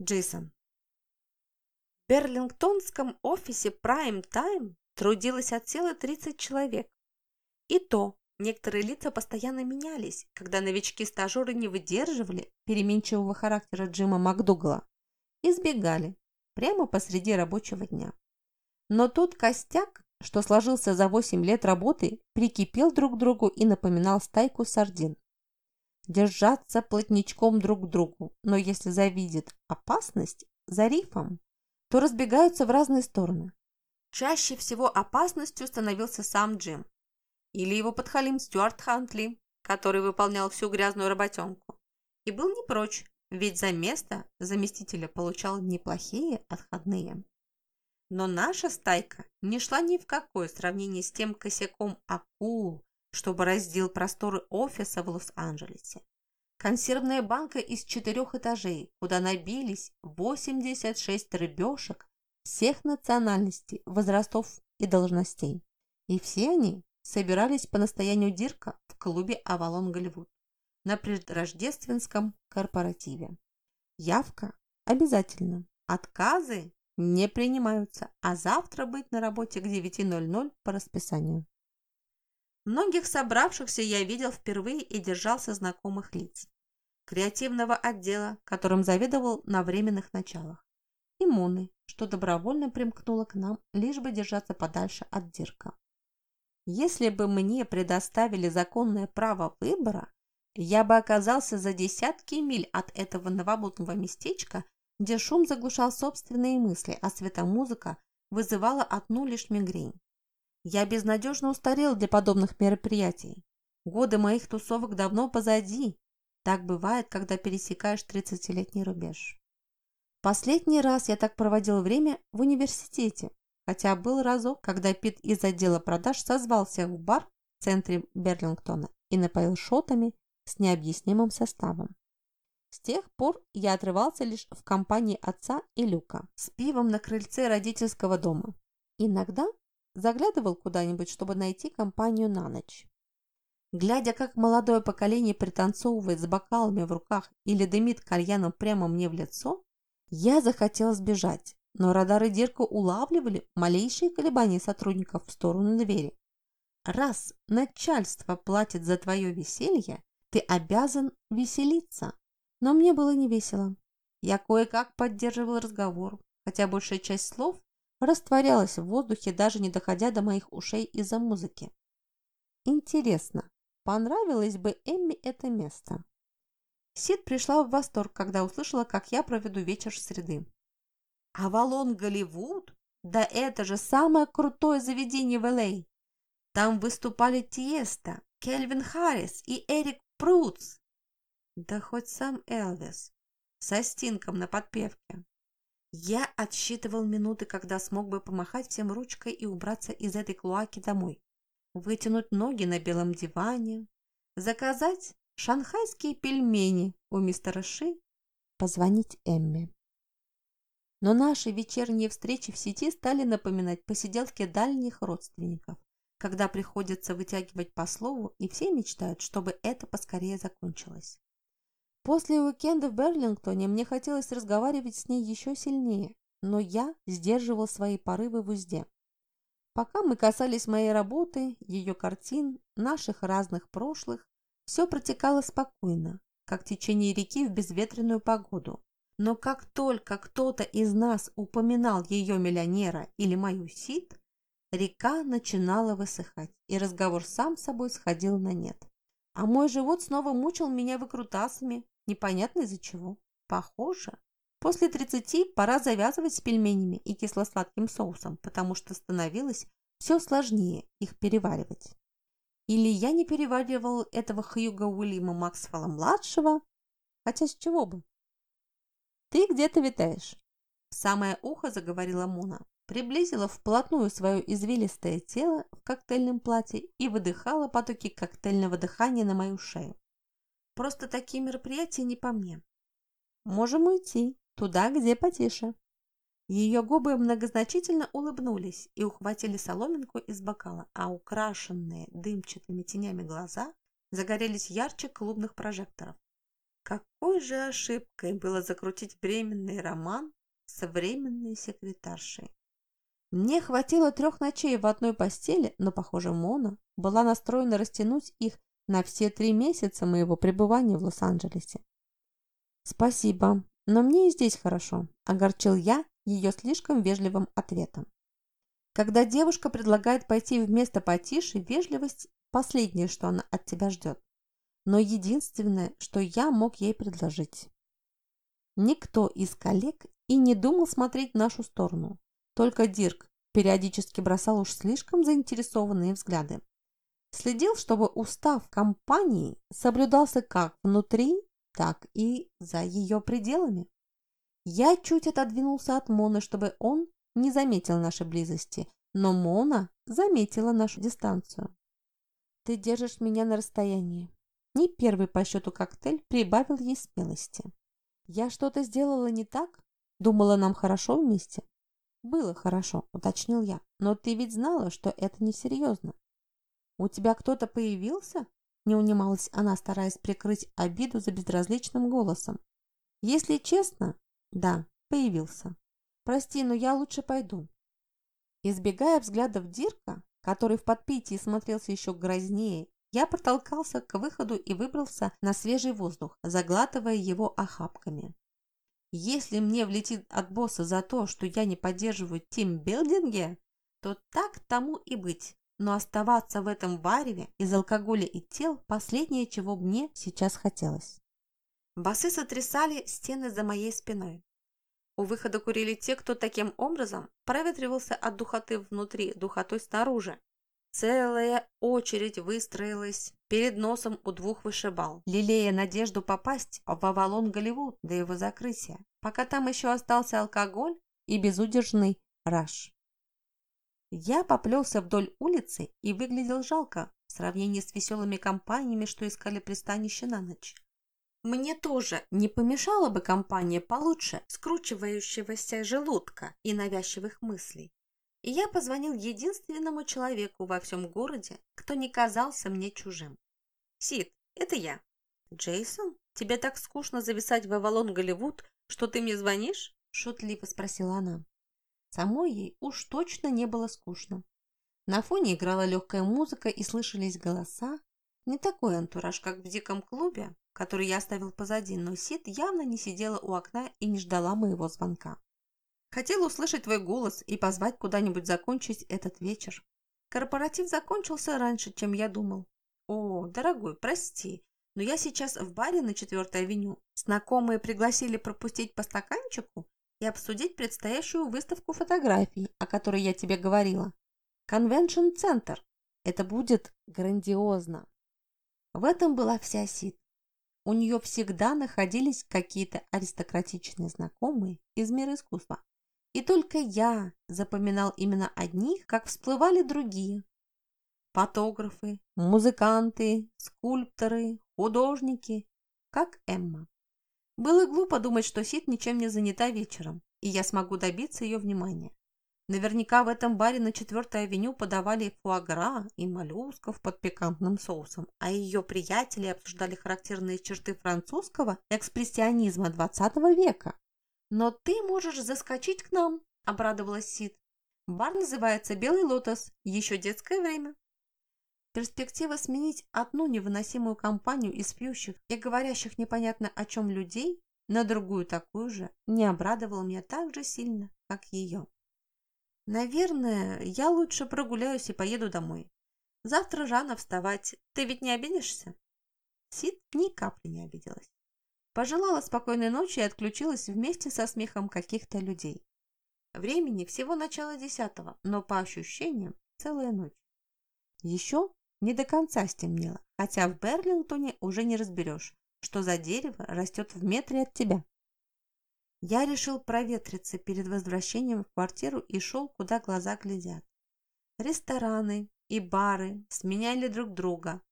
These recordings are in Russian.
Джейсон. В берлингтонском офисе Prime Time трудилось от силы 30 человек. И то некоторые лица постоянно менялись, когда новички-стажеры не выдерживали переменчивого характера Джима МакДугала и сбегали прямо посреди рабочего дня. Но тот костяк, что сложился за 8 лет работы, прикипел друг к другу и напоминал стайку сардин. Держаться плотничком друг к другу, но если завидит опасность за рифом, то разбегаются в разные стороны. Чаще всего опасностью становился сам Джим. Или его подхалим Стюарт Хантли, который выполнял всю грязную работенку. И был не прочь, ведь за место заместителя получал неплохие отходные. Но наша стайка не шла ни в какое сравнение с тем косяком акул, что бороздил просторы офиса в Лос-Анджелесе. Консервная банка из четырех этажей, куда набились 86 рыбешек всех национальностей, возрастов и должностей. И все они собирались по настоянию Дирка в клубе «Авалон Голливуд» на предрождественском корпоративе. Явка обязательно. Отказы не принимаются, а завтра быть на работе к 9.00 по расписанию. Многих собравшихся я видел впервые и держался знакомых лиц. Креативного отдела, которым заведовал на временных началах. И Муны, что добровольно примкнула к нам, лишь бы держаться подальше от Дирка. Если бы мне предоставили законное право выбора, я бы оказался за десятки миль от этого новобутного местечка, где шум заглушал собственные мысли, а светомузыка вызывала одну лишь мигрень. Я безнадежно устарел для подобных мероприятий. Годы моих тусовок давно позади. Так бывает, когда пересекаешь 30-летний рубеж. Последний раз я так проводил время в университете, хотя был разок, когда Пит из отдела продаж созвался в бар в центре Берлингтона и напоил шотами с необъяснимым составом. С тех пор я отрывался лишь в компании отца и Люка с пивом на крыльце родительского дома. Иногда Заглядывал куда-нибудь, чтобы найти компанию на ночь. Глядя, как молодое поколение пританцовывает с бокалами в руках или дымит кальяном прямо мне в лицо, я захотел сбежать, но радары Дирка улавливали малейшие колебания сотрудников в сторону двери. Раз начальство платит за твое веселье, ты обязан веселиться. Но мне было не весело. Я кое-как поддерживал разговор, хотя большая часть слов растворялась в воздухе, даже не доходя до моих ушей из-за музыки. Интересно, понравилось бы Эмми это место? Сид пришла в восторг, когда услышала, как я проведу вечер среды. «Авалон Голливуд? Да это же самое крутое заведение в Л.А. Там выступали Тиеста, Кельвин Харрис и Эрик Пруц. Да хоть сам Элвис со стинком на подпевке. Я отсчитывал минуты, когда смог бы помахать всем ручкой и убраться из этой клоаки домой. Вытянуть ноги на белом диване, заказать шанхайские пельмени у мистера Ши, позвонить Эмме. Но наши вечерние встречи в сети стали напоминать посиделки дальних родственников, когда приходится вытягивать по слову, и все мечтают, чтобы это поскорее закончилось. После уикенда в Берлингтоне мне хотелось разговаривать с ней еще сильнее, но я сдерживал свои порывы в узде. Пока мы касались моей работы, ее картин, наших разных прошлых, все протекало спокойно, как течение реки в безветренную погоду. Но как только кто-то из нас упоминал ее миллионера или мою сит, река начинала высыхать, и разговор сам собой сходил на нет. А мой живот снова мучил меня выкрутасами, Непонятно из-за чего. Похоже. После 30 пора завязывать с пельменями и кисло-сладким соусом, потому что становилось все сложнее их переваривать. Или я не переваривал этого Хьюга Уильяма Максвелла-младшего, хотя с чего бы? Ты где-то витаешь. В самое ухо заговорила Мона, приблизила вплотную свое извилистое тело в коктейльном платье и выдыхала потоки коктейльного дыхания на мою шею. Просто такие мероприятия не по мне. Можем уйти туда, где потише. Ее губы многозначительно улыбнулись и ухватили соломинку из бокала, а украшенные дымчатыми тенями глаза загорелись ярче клубных прожекторов. Какой же ошибкой было закрутить временный роман с временной секретаршей. Мне хватило трех ночей в одной постели, но, похоже, Мона была настроена растянуть их на все три месяца моего пребывания в Лос-Анджелесе. «Спасибо, но мне и здесь хорошо», – огорчил я ее слишком вежливым ответом. Когда девушка предлагает пойти в место потише, вежливость – последнее, что она от тебя ждет. Но единственное, что я мог ей предложить. Никто из коллег и не думал смотреть в нашу сторону. Только Дирк периодически бросал уж слишком заинтересованные взгляды. Следил, чтобы устав компании соблюдался как внутри, так и за ее пределами. Я чуть отодвинулся от Моны, чтобы он не заметил нашей близости, но Мона заметила нашу дистанцию. «Ты держишь меня на расстоянии». Не первый по счету коктейль прибавил ей смелости. «Я что-то сделала не так? Думала, нам хорошо вместе?» «Было хорошо», — уточнил я. «Но ты ведь знала, что это несерьезно». «У тебя кто-то появился?» Не унималась она, стараясь прикрыть обиду за безразличным голосом. «Если честно, да, появился. Прости, но я лучше пойду». Избегая взглядов Дирка, который в подпитии смотрелся еще грознее, я протолкался к выходу и выбрался на свежий воздух, заглатывая его охапками. Если мне влетит от босса за то, что я не поддерживаю тимбилдинги, то так тому и быть. Но оставаться в этом вареве из алкоголя и тел – последнее, чего мне сейчас хотелось. Басы сотрясали стены за моей спиной. У выхода курили те, кто таким образом проветривался от духоты внутри, духотой снаружи. Целая очередь выстроилась перед носом у двух вышибал, лелея надежду попасть в Авалон Голливуд до его закрытия, пока там еще остался алкоголь и безудержный раш. Я поплелся вдоль улицы и выглядел жалко в сравнении с веселыми компаниями, что искали пристанище на ночь. Мне тоже не помешала бы компания получше скручивающегося желудка и навязчивых мыслей. И я позвонил единственному человеку во всем городе, кто не казался мне чужим. «Сид, это я». «Джейсон, тебе так скучно зависать в Авалон Голливуд, что ты мне звонишь?» Шутливо спросила она. Самой ей уж точно не было скучно. На фоне играла легкая музыка и слышались голоса. Не такой антураж, как в диком клубе, который я оставил позади, но Сид явно не сидела у окна и не ждала моего звонка. Хотела услышать твой голос и позвать куда-нибудь закончить этот вечер. Корпоратив закончился раньше, чем я думал. О, дорогой, прости, но я сейчас в баре на 4 авеню. Знакомые пригласили пропустить по стаканчику и обсудить предстоящую выставку фотографий, о которой я тебе говорила. Конвеншн-центр. Это будет грандиозно. В этом была вся Сид. У нее всегда находились какие-то аристократичные знакомые из мира искусства. И только я запоминал именно одних, как всплывали другие. Фотографы, музыканты, скульпторы, художники, как Эмма. Было глупо думать, что Сид ничем не занята вечером, и я смогу добиться ее внимания. Наверняка в этом баре на 4 авеню подавали фуагра и моллюсков под пикантным соусом, а ее приятели обсуждали характерные черты французского экспрессионизма 20 века. «Но ты можешь заскочить к нам», – обрадовалась Сид. «Бар называется «Белый лотос», еще детское время». Перспектива сменить одну невыносимую компанию из пьющих и говорящих непонятно о чем людей на другую такую же не обрадовала меня так же сильно, как ее. Наверное, я лучше прогуляюсь и поеду домой. Завтра рано вставать. Ты ведь не обидишься? Сид ни капли не обиделась. Пожелала спокойной ночи и отключилась вместе со смехом каких-то людей. Времени всего начало десятого, но по ощущениям целая ночь. Еще не до конца стемнело, хотя в Берлингтоне уже не разберешь, что за дерево растет в метре от тебя. Я решил проветриться перед возвращением в квартиру и шел, куда глаза глядят. Рестораны и бары сменяли друг друга,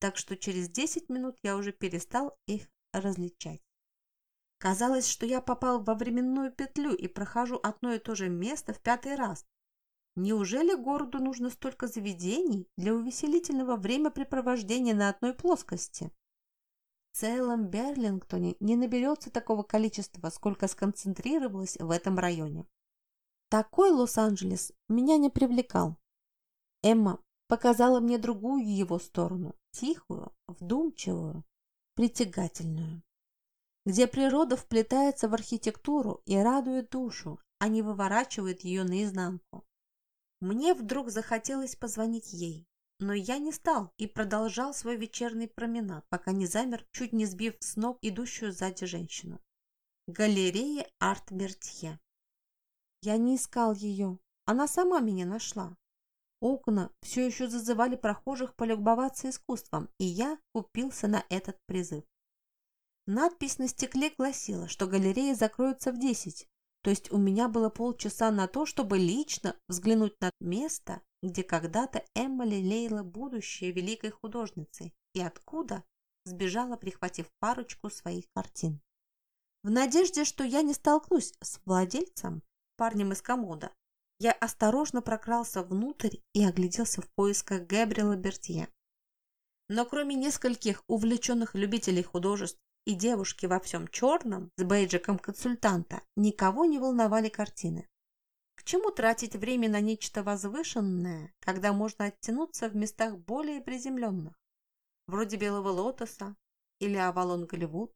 так что через 10 минут я уже перестал их различать. Казалось, что я попал во временную петлю и прохожу одно и то же место в пятый раз. Неужели городу нужно столько заведений для увеселительного времяпрепровождения на одной плоскости? целом Берлингтоне не наберется такого количества, сколько сконцентрировалось в этом районе. Такой Лос-Анджелес меня не привлекал. Эмма показала мне другую его сторону, тихую, вдумчивую, притягательную, где природа вплетается в архитектуру и радует душу, а не выворачивает ее наизнанку. Мне вдруг захотелось позвонить ей, но я не стал и продолжал свой вечерний променад, пока не замер, чуть не сбив с ног идущую сзади женщину. Галерея Арт-Мертье. Я не искал ее, она сама меня нашла. Окна все еще зазывали прохожих полюбоваться искусством, и я купился на этот призыв. Надпись на стекле гласила, что галерея закроется в десять, то есть у меня было полчаса на то, чтобы лично взглянуть на место, где когда-то Эмма лелеяла будущее великой художницы и откуда сбежала, прихватив парочку своих картин. В надежде, что я не столкнусь с владельцем, парнем из комода, я осторожно прокрался внутрь и огляделся в поисках Габриэла Бертье. Но кроме нескольких увлеченных любителей художеств и девушки во всем черном с бейджиком консультанта никого не волновали картины. К чему тратить время на нечто возвышенное, когда можно оттянуться в местах более приземленных, вроде Белого лотоса или Авалон Голливуд?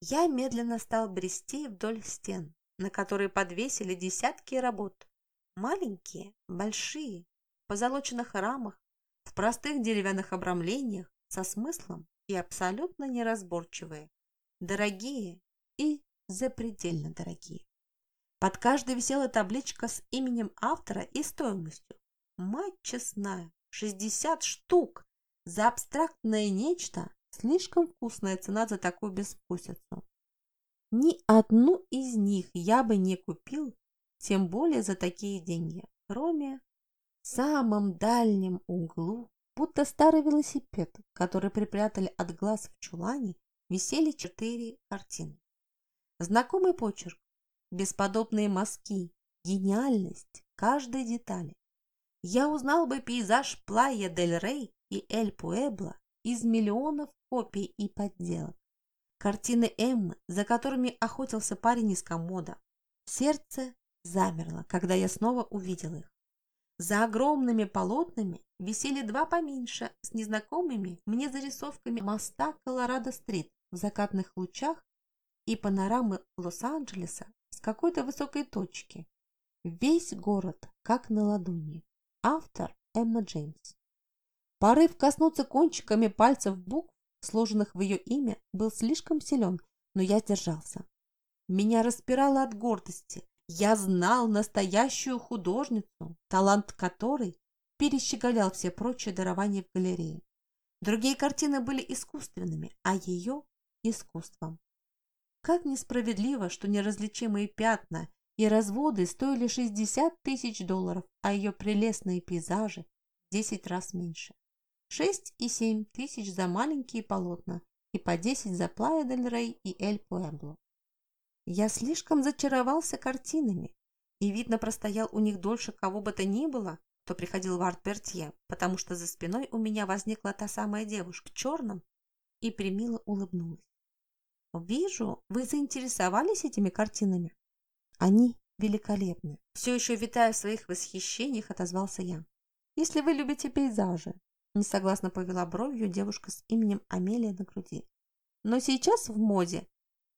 Я медленно стал брести вдоль стен, на которые подвесили десятки работ. Маленькие, большие, в позолоченных рамах, в простых деревянных обрамлениях, со смыслом и абсолютно неразборчивые, дорогие и запредельно дорогие. Под каждой висела табличка с именем автора и стоимостью. Мать честная, 60 штук! За абстрактное нечто слишком вкусная цена за такую безвкусицу. Ни одну из них я бы не купил, тем более за такие деньги, кроме в самом дальнем углу будто старый велосипед, который припрятали от глаз в чулане, висели четыре картины. Знакомый почерк, бесподобные мазки, гениальность каждой детали. Я узнал бы пейзаж Плая дель Рей и Эль Пуэбло из миллионов копий и подделок. Картины Эммы, за которыми охотился парень из комода. Сердце замерло, когда я снова увидел их. За огромными полотнами висели два поменьше с незнакомыми мне зарисовками моста Колорадо-стрит в закатных лучах и панорамы Лос-Анджелеса с какой-то высокой точки. Весь город как на ладони. Автор Эмма Джеймс. Порыв коснуться кончиками пальцев букв, сложенных в ее имя, был слишком силен, но я сдержался. Меня распирало от гордости, я знал настоящую художницу, талант которой перещеголял все прочие дарования в галерее. Другие картины были искусственными, а ее – искусством. Как несправедливо, что неразличимые пятна и разводы стоили 60 тысяч долларов, а ее прелестные пейзажи – 10 раз меньше. 6 и 7 тысяч за маленькие полотна и по 10 за Плая дель Рей и Эль Пуэбло. Я слишком зачаровался картинами и, видно, простоял у них дольше кого бы то ни было, кто приходил в арт-бертье, потому что за спиной у меня возникла та самая девушка в черном и примило улыбнулась. «Вижу, вы заинтересовались этими картинами?» «Они великолепны!» Все еще витая в своих восхищениях, отозвался я. «Если вы любите пейзажи», несогласно повела бровью девушка с именем Амелия на груди. «Но сейчас в моде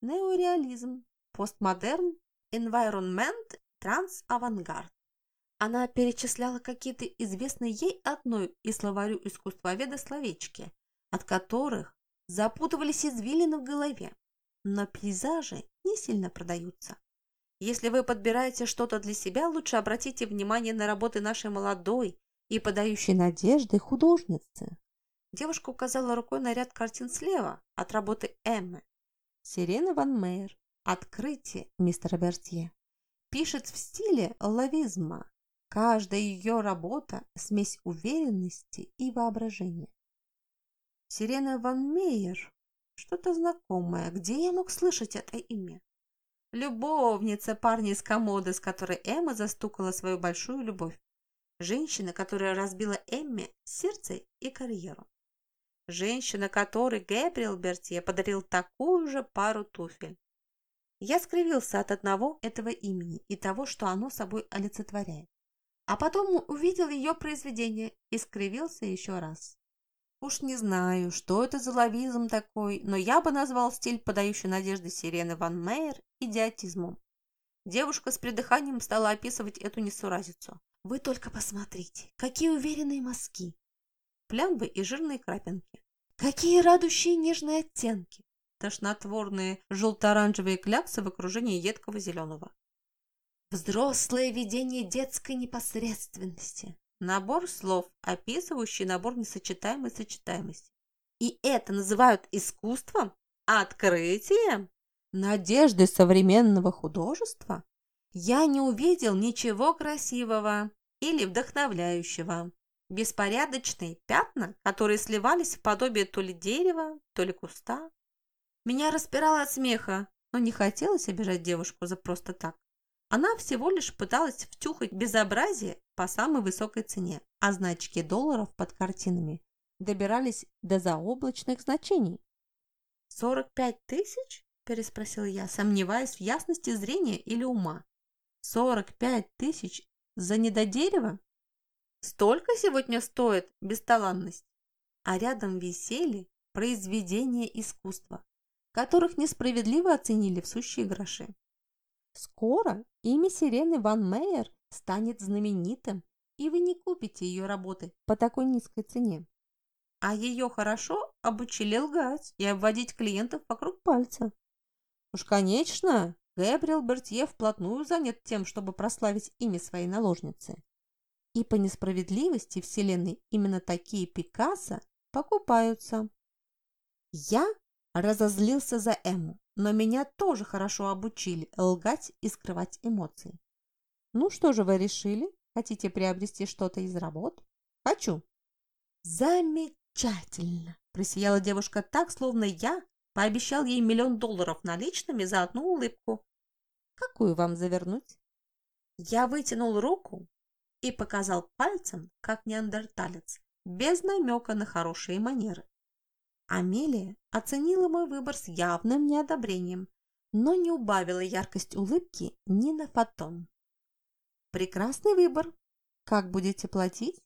неореализм, постмодерн, environment, транс-авангард. Она перечисляла какие-то известные ей одной и словарю искусствоведа словечки, от которых запутывались извилины в голове. Но пейзажи не сильно продаются. Если вы подбираете что-то для себя, лучше обратите внимание на работы нашей молодой и подающей надежды художницы. Девушка указала рукой на ряд картин слева от работы Эммы. Сирена Ван Мейер, Открытие мистера Бертье. Пишет в стиле лавизма. Каждая ее работа – смесь уверенности и воображения. Сирена Ван Мейер. Что-то знакомое. Где я мог слышать это имя? Любовница парня из комоды, с которой Эмма застукала свою большую любовь. Женщина, которая разбила Эмме сердце и карьеру. женщина, которой Гэбриэл Бертье подарил такую же пару туфель. Я скривился от одного этого имени и того, что оно собой олицетворяет. А потом увидел ее произведение и скривился еще раз. Уж не знаю, что это за лавизм такой, но я бы назвал стиль, подающий надежды сирены Ван Мейер, идиотизмом. Девушка с придыханием стала описывать эту несуразицу. Вы только посмотрите, какие уверенные мазки, плямбы и жирные крапинки. Какие радующие нежные оттенки тошнотворные желто-оранжевые кляксы в окружении едкого зеленого. Взрослое видение детской непосредственности. Набор слов, описывающий набор несочетаемой сочетаемости. И это называют искусством? Открытием? Надеждой современного художества? Я не увидел ничего красивого или вдохновляющего. Беспорядочные пятна, которые сливались в подобие то ли дерева, то ли куста. Меня распирало от смеха, но не хотелось обижать девушку за просто так. Она всего лишь пыталась втюхать безобразие по самой высокой цене, а значки долларов под картинами добирались до заоблачных значений. «Сорок пять тысяч?» – переспросил я, сомневаясь в ясности зрения или ума. «Сорок пять тысяч за недодерево? Столько сегодня стоит бесталанность?» А рядом висели произведения искусства, которых несправедливо оценили в сущие гроши. Скоро имя Сирены Ван Мейер станет знаменитым, и вы не купите ее работы по такой низкой цене. А ее хорошо обучили лгать и обводить клиентов вокруг пальца. Уж, конечно, Гэбриэл Бертье вплотную занят тем, чтобы прославить имя своей наложницы. И по несправедливости Вселенной именно такие Пикассо покупаются. Я Разозлился за Эму, но меня тоже хорошо обучили лгать и скрывать эмоции. Ну что же вы решили? Хотите приобрести что-то из работ? Хочу. Замечательно! Просияла девушка так, словно я пообещал ей миллион долларов наличными за одну улыбку. Какую вам завернуть? Я вытянул руку и показал пальцем, как неандерталец, без намека на хорошие манеры. Амелия оценила мой выбор с явным неодобрением, но не убавила яркость улыбки ни на фотон. «Прекрасный выбор. Как будете платить?»